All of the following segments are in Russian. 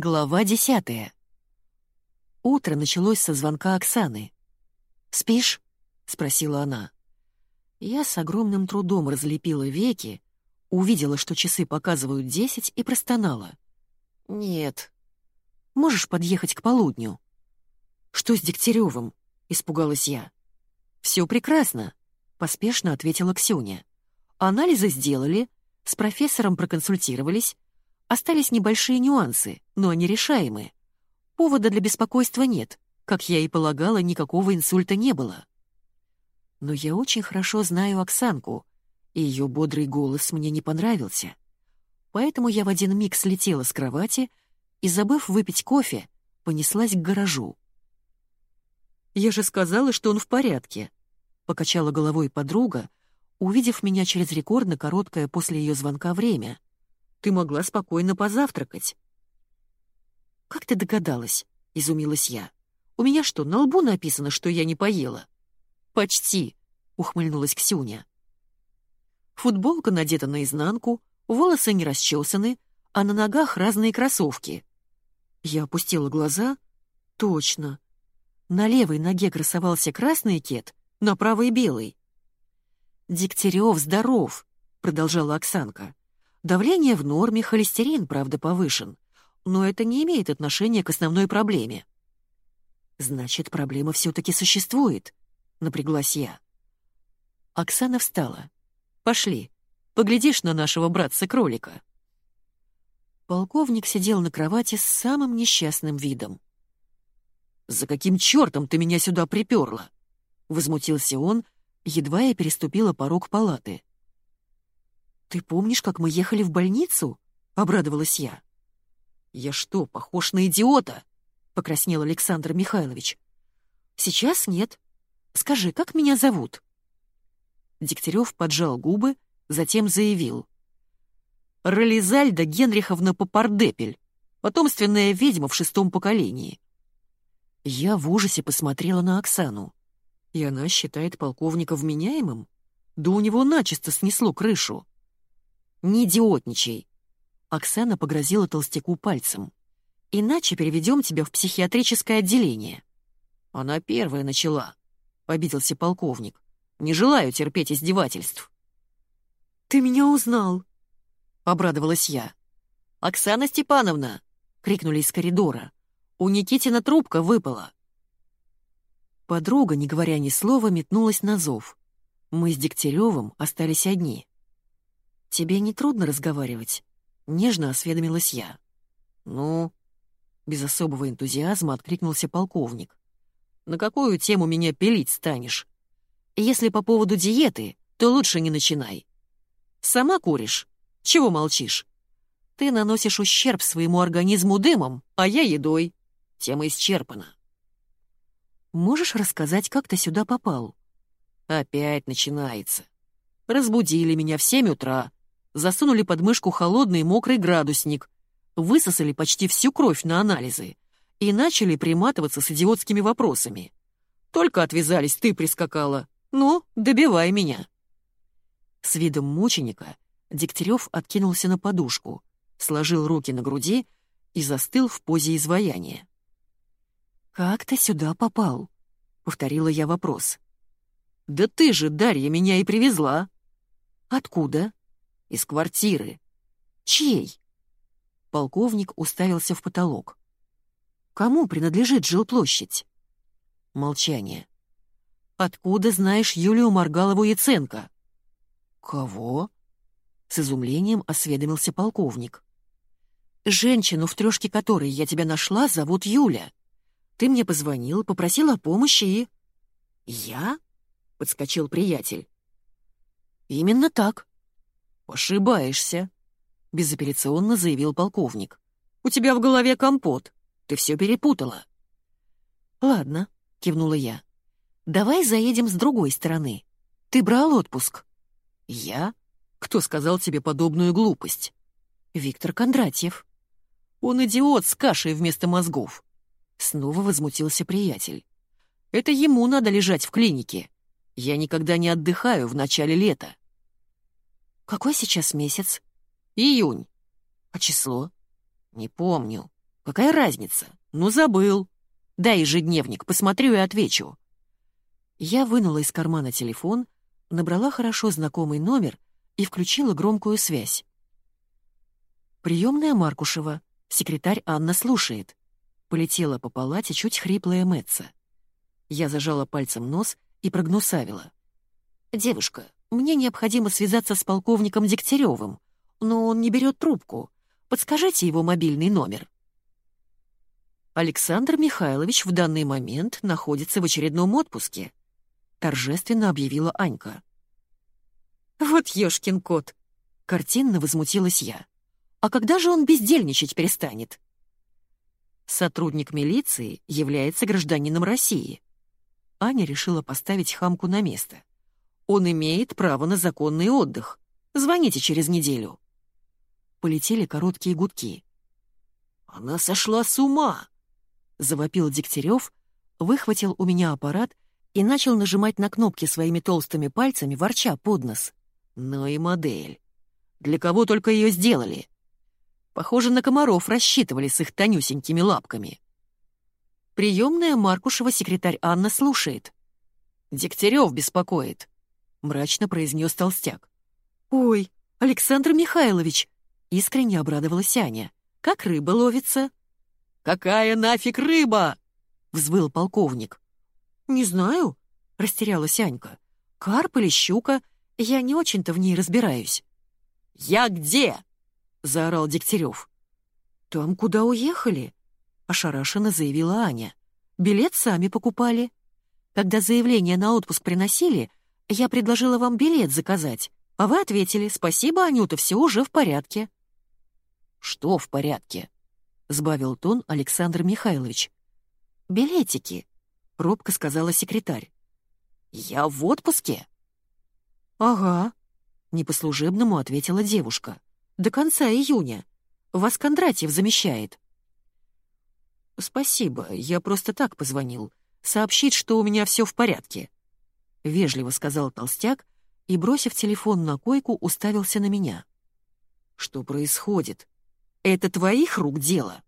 Глава десятая. Утро началось со звонка Оксаны. «Спишь?» — спросила она. Я с огромным трудом разлепила веки, увидела, что часы показывают десять, и простонала. «Нет». «Можешь подъехать к полудню?» «Что с Дегтяревым?» — испугалась я. «Все прекрасно», — поспешно ответила Ксюня. «Анализы сделали, с профессором проконсультировались, остались небольшие нюансы, но они решаемы. Повода для беспокойства нет, как я и полагала, никакого инсульта не было. Но я очень хорошо знаю Оксанку, и ее бодрый голос мне не понравился. Поэтому я в один миг слетела с кровати и, забыв выпить кофе, понеслась к гаражу. «Я же сказала, что он в порядке», — покачала головой подруга, увидев меня через рекордно короткое после ее звонка время. «Ты могла спокойно позавтракать». «Как ты догадалась?» — изумилась я. «У меня что, на лбу написано, что я не поела?» «Почти», — ухмыльнулась Ксюня. Футболка надета наизнанку, волосы не расчесаны, а на ногах разные кроссовки. Я опустила глаза. Точно. На левой ноге красовался красный кет, на правой — белый. «Дегтярев здоров», — продолжала Оксанка. «Давление в норме, холестерин, правда, повышен но это не имеет отношения к основной проблеме. «Значит, проблема все-таки существует», — напряглась я. Оксана встала. «Пошли, поглядишь на нашего братца-кролика». Полковник сидел на кровати с самым несчастным видом. «За каким чертом ты меня сюда приперла?» — возмутился он, едва я переступила порог палаты. «Ты помнишь, как мы ехали в больницу?» — обрадовалась я. «Я что, похож на идиота?» — покраснел Александр Михайлович. «Сейчас нет. Скажи, как меня зовут?» Дегтярев поджал губы, затем заявил. «Ролизальда Генриховна Попардепель, потомственная ведьма в шестом поколении». Я в ужасе посмотрела на Оксану. И она считает полковника вменяемым? Да у него начисто снесло крышу. «Не идиотничай», Оксана погрозила толстяку пальцем. «Иначе переведем тебя в психиатрическое отделение». «Она первая начала», — обиделся полковник. «Не желаю терпеть издевательств». «Ты меня узнал», — обрадовалась я. «Оксана Степановна!» — крикнули из коридора. «У Никитина трубка выпала». Подруга, не говоря ни слова, метнулась на зов. Мы с Дегтяревым остались одни. «Тебе не трудно разговаривать?» Нежно осведомилась я. «Ну?» Без особого энтузиазма откликнулся полковник. «На какую тему меня пилить станешь? Если по поводу диеты, то лучше не начинай. Сама куришь? Чего молчишь? Ты наносишь ущерб своему организму дымом, а я едой. Тема исчерпана». «Можешь рассказать, как ты сюда попал?» «Опять начинается. Разбудили меня в семь утра, засунули под мышку холодный мокрый градусник, высосали почти всю кровь на анализы и начали приматываться с идиотскими вопросами. Только отвязались, ты прискакала. Ну, добивай меня. С видом мученика Дегтярев откинулся на подушку, сложил руки на груди и застыл в позе изваяния. «Как ты сюда попал?» — повторила я вопрос. «Да ты же, Дарья, меня и привезла». «Откуда?» Из квартиры. Чьей? Полковник уставился в потолок. Кому принадлежит жилплощадь? Молчание. Откуда знаешь Юлию Маргалову-Яценко? Кого? С изумлением осведомился полковник. Женщину, в трешке которой я тебя нашла, зовут Юля. Ты мне позвонил, попросил о помощи и... Я? Подскочил приятель. Именно так. «Ошибаешься», — безапелляционно заявил полковник. «У тебя в голове компот. Ты все перепутала». «Ладно», — кивнула я. «Давай заедем с другой стороны. Ты брал отпуск?» «Я? Кто сказал тебе подобную глупость?» «Виктор Кондратьев». «Он идиот с кашей вместо мозгов». Снова возмутился приятель. «Это ему надо лежать в клинике. Я никогда не отдыхаю в начале лета». «Какой сейчас месяц?» «Июнь». «А число?» «Не помню», — Какая разница? Ну, забыл. Дай ежедневник, посмотрю и отвечу. Я вынула из кармана телефон, набрала хорошо знакомый номер и включила громкую связь. Приемная Маркушева. Секретарь Анна слушает. Полетела по палате чуть хриплая Мэтца. Я зажала пальцем нос и прогнусавила. «Девушка, мне необходимо связаться с полковником Дегтяревым, но он не берет трубку. Подскажите его мобильный номер». Александр Михайлович в данный момент находится в очередном отпуске, торжественно объявила Анька. Вот ёшкин кот, картинно возмутилась я. А когда же он бездельничать перестанет? Сотрудник милиции является гражданином России. Аня решила поставить хамку на место. Он имеет право на законный отдых. Звоните через неделю. Полетели короткие гудки. «Она сошла с ума!» — завопил Дегтярев, выхватил у меня аппарат и начал нажимать на кнопки своими толстыми пальцами, ворча под нос. «Ну и модель. Для кого только ее сделали?» Похоже, на комаров рассчитывали с их тонюсенькими лапками. Приемная Маркушева секретарь Анна слушает. «Дегтярев беспокоит», — мрачно произнес толстяк. «Ой, Александр Михайлович!» — искренне обрадовалась Аня. «Как рыба ловится?» «Какая нафиг рыба?» — взвыл полковник. «Не знаю», — растерялась Анька. «Карп или щука? Я не очень-то в ней разбираюсь». «Я где?» — заорал Дегтярев. «Там, куда уехали», — ошарашенно заявила Аня. «Билет сами покупали. Когда заявление на отпуск приносили, я предложила вам билет заказать, а вы ответили, спасибо, Анюта, все уже в порядке». «Что в порядке?» — сбавил тон Александр Михайлович. «Билетики», — робко сказала секретарь. «Я в отпуске?» «Ага», — не по-служебному ответила девушка до конца июня. Вас Кондратьев замещает». «Спасибо, я просто так позвонил. Сообщить, что у меня все в порядке», — вежливо сказал толстяк и, бросив телефон на койку, уставился на меня. «Что происходит? Это твоих рук дело?»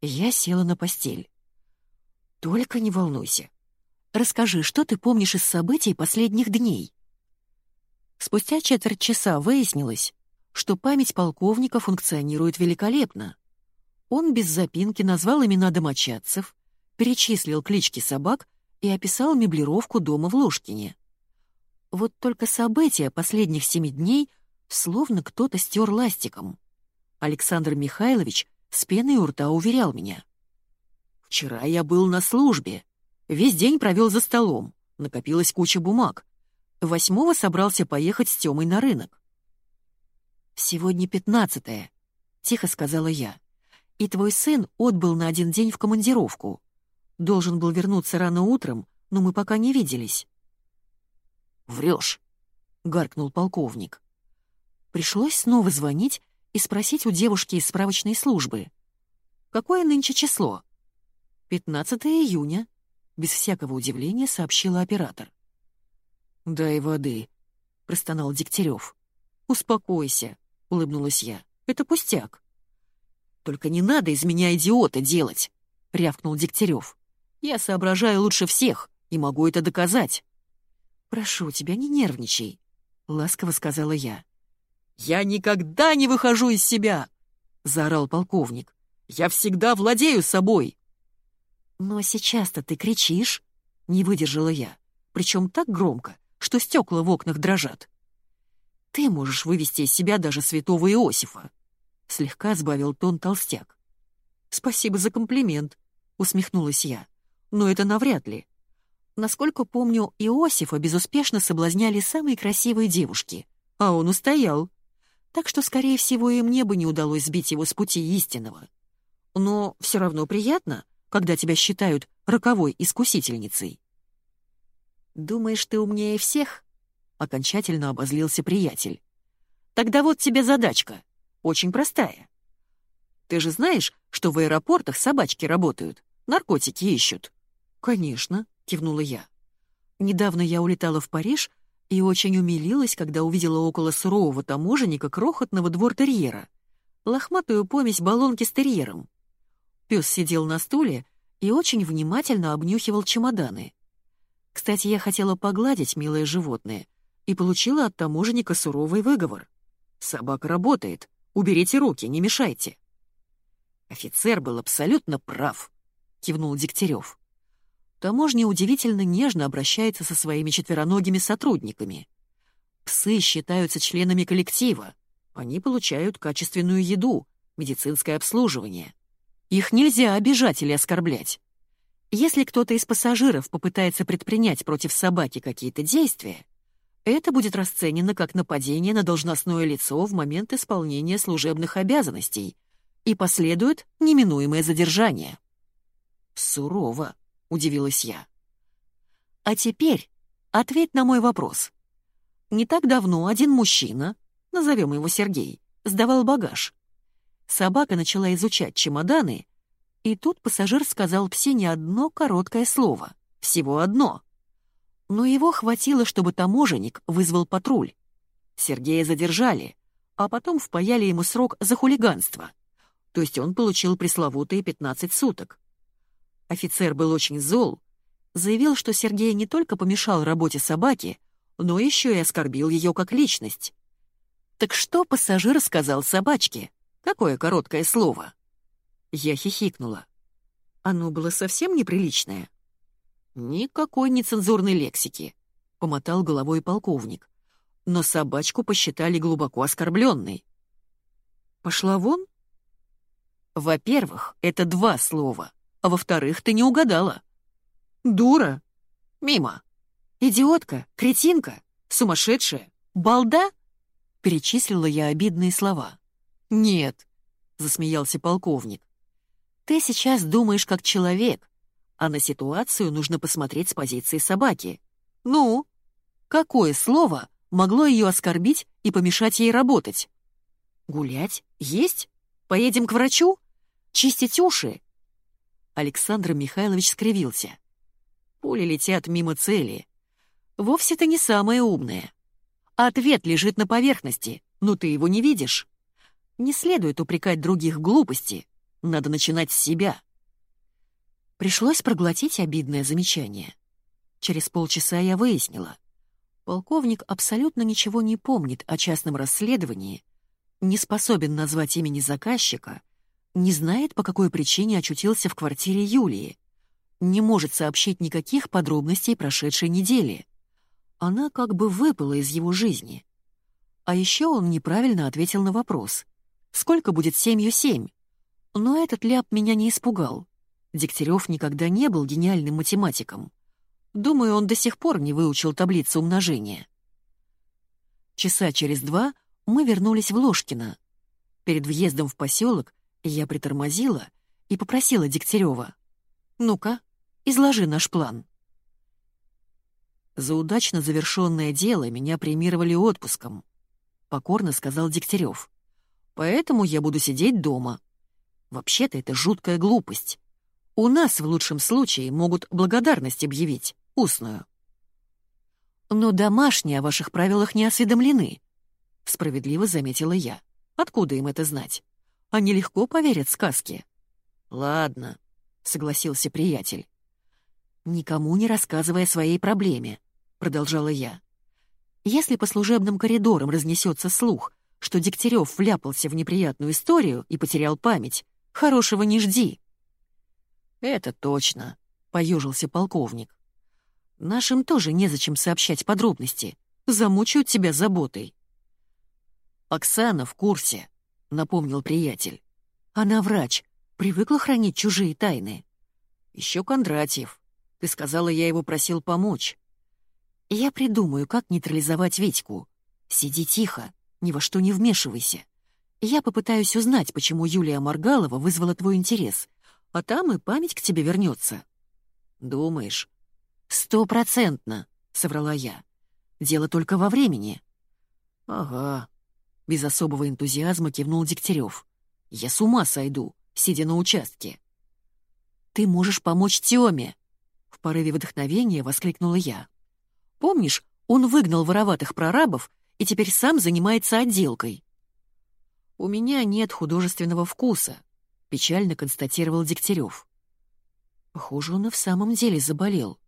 Я села на постель. «Только не волнуйся. Расскажи, что ты помнишь из событий последних дней?» Спустя четверть часа выяснилось, что память полковника функционирует великолепно. Он без запинки назвал имена домочадцев, перечислил клички собак и описал меблировку дома в Ложкине. Вот только события последних семи дней словно кто-то стер ластиком. Александр Михайлович с пеной у рта уверял меня. «Вчера я был на службе. Весь день провел за столом. Накопилась куча бумаг. Восьмого собрался поехать с Тёмой на рынок. «Сегодня пятнадцатое», — тихо сказала я. «И твой сын отбыл на один день в командировку. Должен был вернуться рано утром, но мы пока не виделись». «Врешь», — гаркнул полковник. Пришлось снова звонить и спросить у девушки из справочной службы. «Какое нынче число?» «15 июня», — без всякого удивления сообщила оператор. «Дай воды», — простонал Дегтярев. «Успокойся улыбнулась я. «Это пустяк». «Только не надо из меня идиота делать», — рявкнул Дегтярев. «Я соображаю лучше всех и могу это доказать». «Прошу тебя, не нервничай», — ласково сказала я. «Я никогда не выхожу из себя!» — заорал полковник. «Я всегда владею собой!» «Но сейчас-то ты кричишь!» — не выдержала я. Причем так громко, что стекла в окнах дрожат. Ты можешь вывести из себя даже святого Иосифа. Слегка сбавил тон толстяк. Спасибо за комплимент, усмехнулась я. Но это навряд ли. Насколько помню, Иосифа безуспешно соблазняли самые красивые девушки, а он устоял. Так что, скорее всего, и мне бы не удалось сбить его с пути истинного. Но все равно приятно, когда тебя считают роковой искусительницей. «Думаешь, ты умнее всех?» — окончательно обозлился приятель. «Тогда вот тебе задачка. Очень простая. Ты же знаешь, что в аэропортах собачки работают, наркотики ищут?» «Конечно», — кивнула я. «Недавно я улетала в Париж и очень умилилась, когда увидела около сурового таможенника крохотного двор-терьера, лохматую помесь баллонки с терьером. Пес сидел на стуле и очень внимательно обнюхивал чемоданы. Кстати, я хотела погладить милое животное и получила от таможенника суровый выговор. «Собака работает. Уберите руки, не мешайте». Офицер был абсолютно прав, кивнул Дегтярев. Таможня удивительно нежно обращается со своими четвероногими сотрудниками. Псы считаются членами коллектива. Они получают качественную еду, медицинское обслуживание. Их нельзя обижать или оскорблять. Если кто-то из пассажиров попытается предпринять против собаки какие-то действия, это будет расценено как нападение на должностное лицо в момент исполнения служебных обязанностей и последует неминуемое задержание. «Сурово», — удивилась я. «А теперь ответь на мой вопрос. Не так давно один мужчина, назовем его Сергей, сдавал багаж. Собака начала изучать чемоданы и тут пассажир сказал псе не одно короткое слово, всего одно. Но его хватило, чтобы таможенник вызвал патруль. Сергея задержали, а потом впаяли ему срок за хулиганство. То есть он получил пресловутые 15 суток. Офицер был очень зол, заявил, что Сергей не только помешал работе собаки, но еще и оскорбил ее как личность. Так что пассажир сказал собачке? Какое короткое слово? Я хихикнула. Оно было совсем неприличное. Никакой нецензурной лексики, помотал головой полковник. Но собачку посчитали глубоко оскорбленной. Пошла вон? Во-первых, это два слова, а во-вторых, ты не угадала. Дура. Мимо. Идиотка, кретинка, сумасшедшая, балда? Перечислила я обидные слова. Нет, засмеялся полковник. Ты сейчас думаешь как человек, а на ситуацию нужно посмотреть с позиции собаки. Ну, какое слово могло ее оскорбить и помешать ей работать? Гулять? Есть? Поедем к врачу? Чистить уши? Александр Михайлович скривился. Пули летят мимо цели. Вовсе ты не самая умная. Ответ лежит на поверхности, но ты его не видишь. Не следует упрекать других глупости, надо начинать с себя. Пришлось проглотить обидное замечание. Через полчаса я выяснила. Полковник абсолютно ничего не помнит о частном расследовании, не способен назвать имени заказчика, не знает, по какой причине очутился в квартире Юлии, не может сообщить никаких подробностей прошедшей недели. Она как бы выпала из его жизни. А еще он неправильно ответил на вопрос. Сколько будет семью семь? Но этот ляп меня не испугал. Дегтярев никогда не был гениальным математиком. Думаю, он до сих пор не выучил таблицу умножения. Часа через два мы вернулись в Ложкино. Перед въездом в поселок я притормозила и попросила Дегтярева. «Ну-ка, изложи наш план». «За удачно завершенное дело меня премировали отпуском», — покорно сказал Дегтярев. «Поэтому я буду сидеть дома, Вообще-то это жуткая глупость. У нас в лучшем случае могут благодарность объявить, устную. Но домашние о ваших правилах не осведомлены, справедливо заметила я. Откуда им это знать? Они легко поверят сказке. Ладно, согласился приятель. Никому не рассказывая о своей проблеме, продолжала я. Если по служебным коридорам разнесется слух, что Дегтярев вляпался в неприятную историю и потерял память, Хорошего не жди». «Это точно», — поежился полковник. «Нашим тоже незачем сообщать подробности. Замучают тебя заботой». «Оксана в курсе», — напомнил приятель. «Она врач, привыкла хранить чужие тайны». «Еще Кондратьев. Ты сказала, я его просил помочь». «Я придумаю, как нейтрализовать Витьку. Сиди тихо, ни во что не вмешивайся. Я попытаюсь узнать, почему Юлия Маргалова вызвала твой интерес, а там и память к тебе вернется. Думаешь? Стопроцентно, соврала я. Дело только во времени. Ага. Без особого энтузиазма кивнул Дегтярев. Я с ума сойду, сидя на участке. Ты можешь помочь Тёме. В порыве вдохновения воскликнула я. Помнишь, он выгнал вороватых прорабов и теперь сам занимается отделкой. «У меня нет художественного вкуса», — печально констатировал Дегтярев. Похоже, он и в самом деле заболел.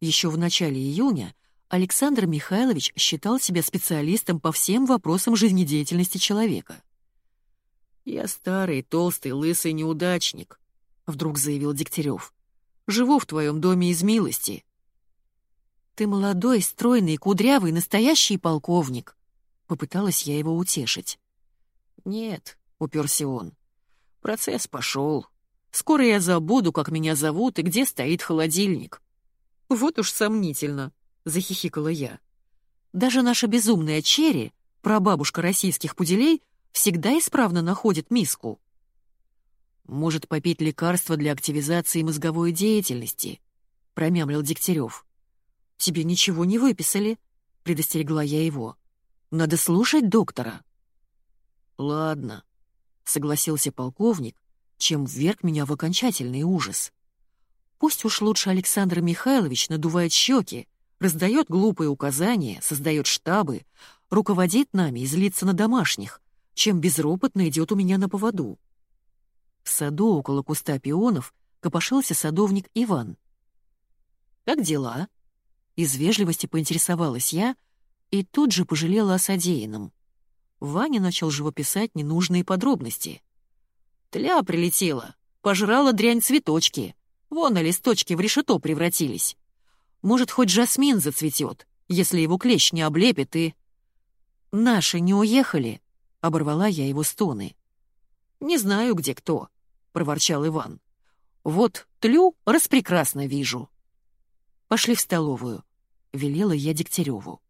Еще в начале июня Александр Михайлович считал себя специалистом по всем вопросам жизнедеятельности человека. «Я старый, толстый, лысый неудачник», — вдруг заявил Дегтярев. «Живу в твоем доме из милости». «Ты молодой, стройный, кудрявый, настоящий полковник», — попыталась я его утешить. «Нет», — уперся он, — «процесс пошел. Скоро я забуду, как меня зовут и где стоит холодильник». «Вот уж сомнительно», — захихикала я. «Даже наша безумная Черри, прабабушка российских пуделей, всегда исправно находит миску». «Может, попить лекарство для активизации мозговой деятельности?» — промямлил Дегтярев. «Тебе ничего не выписали», — предостерегла я его. «Надо слушать доктора». «Ладно», — согласился полковник, чем вверг меня в окончательный ужас. «Пусть уж лучше Александр Михайлович надувает щеки, раздает глупые указания, создает штабы, руководит нами и злится на домашних, чем безропотно идет у меня на поводу. В саду около куста пионов копошился садовник Иван. «Как дела?» Из вежливости поинтересовалась я и тут же пожалела о содеянном. Ваня начал живописать ненужные подробности. «Тля прилетела, пожрала дрянь цветочки. Вон, на листочки в решето превратились. Может, хоть жасмин зацветет, если его клещ не облепит и... «Наши не уехали?» — оборвала я его стоны. «Не знаю, где кто», — проворчал Иван. «Вот тлю распрекрасно вижу». «Пошли в столовую», — велела я Дегтяреву.